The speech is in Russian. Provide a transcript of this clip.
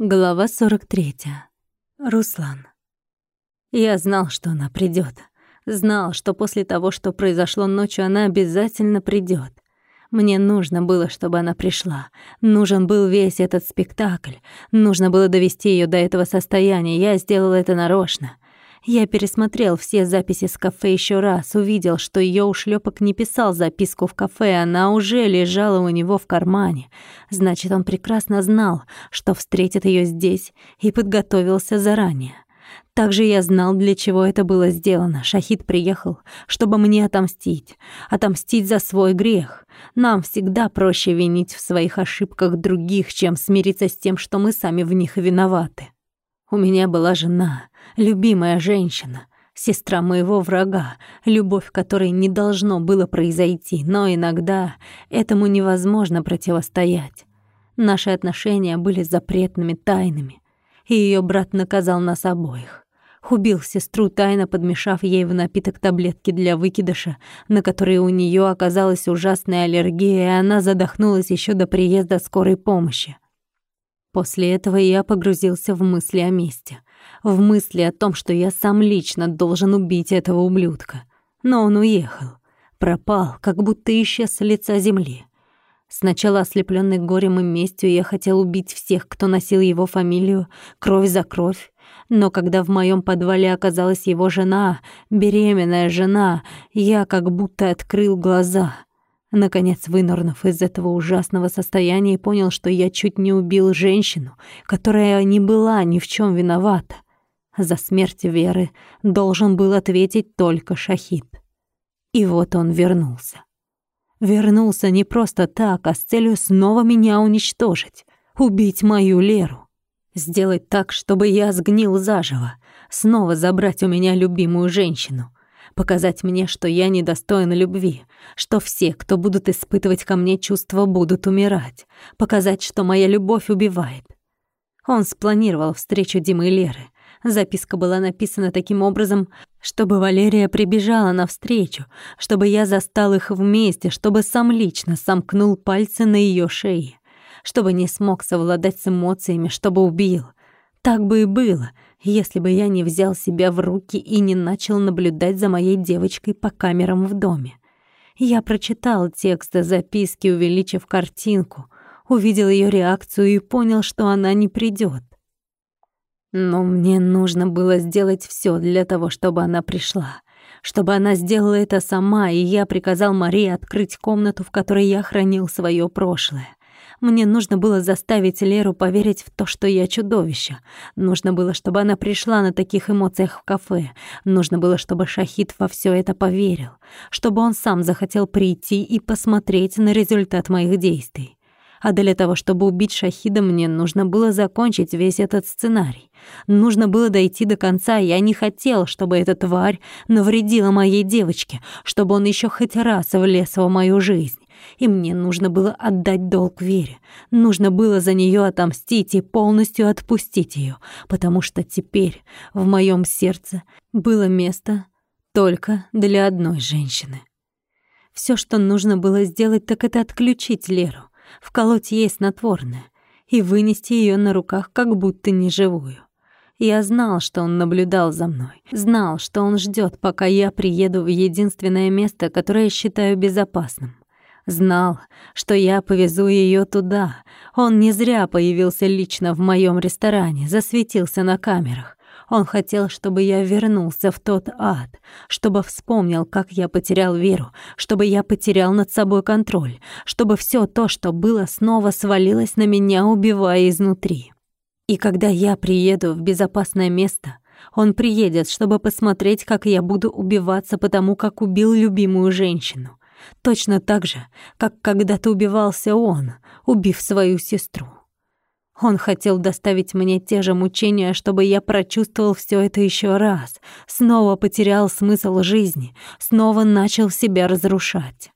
Глава 43. Руслан. Я знал, что она придёт. Знал, что после того, что произошло ночью, она обязательно придёт. Мне нужно было, чтобы она пришла. Нужен был весь этот спектакль. Нужно было довести её до этого состояния. Я сделал это нарочно. Я пересмотрел все записи с кафе еще раз, увидел, что ее ушлепок не писал записку в кафе, она уже лежала у него в кармане. Значит, он прекрасно знал, что встретит ее здесь и подготовился заранее. Также я знал, для чего это было сделано. Шахид приехал, чтобы мне отомстить. Отомстить за свой грех. Нам всегда проще винить в своих ошибках других, чем смириться с тем, что мы сами в них виноваты. У меня была жена, любимая женщина, сестра моего врага, любовь которой не должно было произойти, но иногда этому невозможно противостоять. Наши отношения были запретными тайнами, и ее брат наказал нас обоих. Убил сестру, тайно подмешав ей в напиток таблетки для выкидыша, на которые у нее оказалась ужасная аллергия, и она задохнулась еще до приезда скорой помощи. После этого я погрузился в мысли о мести, в мысли о том, что я сам лично должен убить этого ублюдка. Но он уехал, пропал, как будто исчез с лица земли. Сначала ослепленный горем и местью, я хотел убить всех, кто носил его фамилию, кровь за кровь. Но когда в моем подвале оказалась его жена, беременная жена, я как будто открыл глаза — Наконец, вынырнув из этого ужасного состояния, понял, что я чуть не убил женщину, которая не была ни в чем виновата. За смерть Веры должен был ответить только Шахид. И вот он вернулся. Вернулся не просто так, а с целью снова меня уничтожить, убить мою Леру. Сделать так, чтобы я сгнил заживо, снова забрать у меня любимую женщину — показать мне, что я недостоин любви, что все, кто будут испытывать ко мне чувства, будут умирать, показать, что моя любовь убивает. Он спланировал встречу Димы и Леры. Записка была написана таким образом, чтобы Валерия прибежала навстречу, чтобы я застал их вместе, чтобы сам лично сомкнул пальцы на ее шее, чтобы не смог совладать с эмоциями, чтобы убил. Так бы и было — если бы я не взял себя в руки и не начал наблюдать за моей девочкой по камерам в доме. Я прочитал текст записки, увеличив картинку, увидел ее реакцию и понял, что она не придет. Но мне нужно было сделать все для того, чтобы она пришла, чтобы она сделала это сама, и я приказал Марии открыть комнату, в которой я хранил свое прошлое. Мне нужно было заставить Леру поверить в то, что я чудовище. Нужно было, чтобы она пришла на таких эмоциях в кафе. Нужно было, чтобы Шахид во все это поверил. Чтобы он сам захотел прийти и посмотреть на результат моих действий. А для того, чтобы убить Шахида, мне нужно было закончить весь этот сценарий. Нужно было дойти до конца, я не хотел, чтобы эта тварь навредила моей девочке, чтобы он еще хоть раз влез в мою жизнь и мне нужно было отдать долг Вере. Нужно было за нее отомстить и полностью отпустить ее, потому что теперь в моем сердце было место только для одной женщины. Все, что нужно было сделать, так это отключить Леру, вколоть ей снотворное и вынести ее на руках, как будто неживую. Я знал, что он наблюдал за мной. Знал, что он ждет, пока я приеду в единственное место, которое считаю безопасным. Знал, что я повезу ее туда. Он не зря появился лично в моем ресторане, засветился на камерах. Он хотел, чтобы я вернулся в тот ад, чтобы вспомнил, как я потерял веру, чтобы я потерял над собой контроль, чтобы все то, что было, снова свалилось на меня, убивая изнутри. И когда я приеду в безопасное место, он приедет, чтобы посмотреть, как я буду убиваться потому, как убил любимую женщину. Точно так же, как когда-то убивался он, убив свою сестру. Он хотел доставить мне те же мучения, чтобы я прочувствовал все это еще раз, снова потерял смысл жизни, снова начал себя разрушать.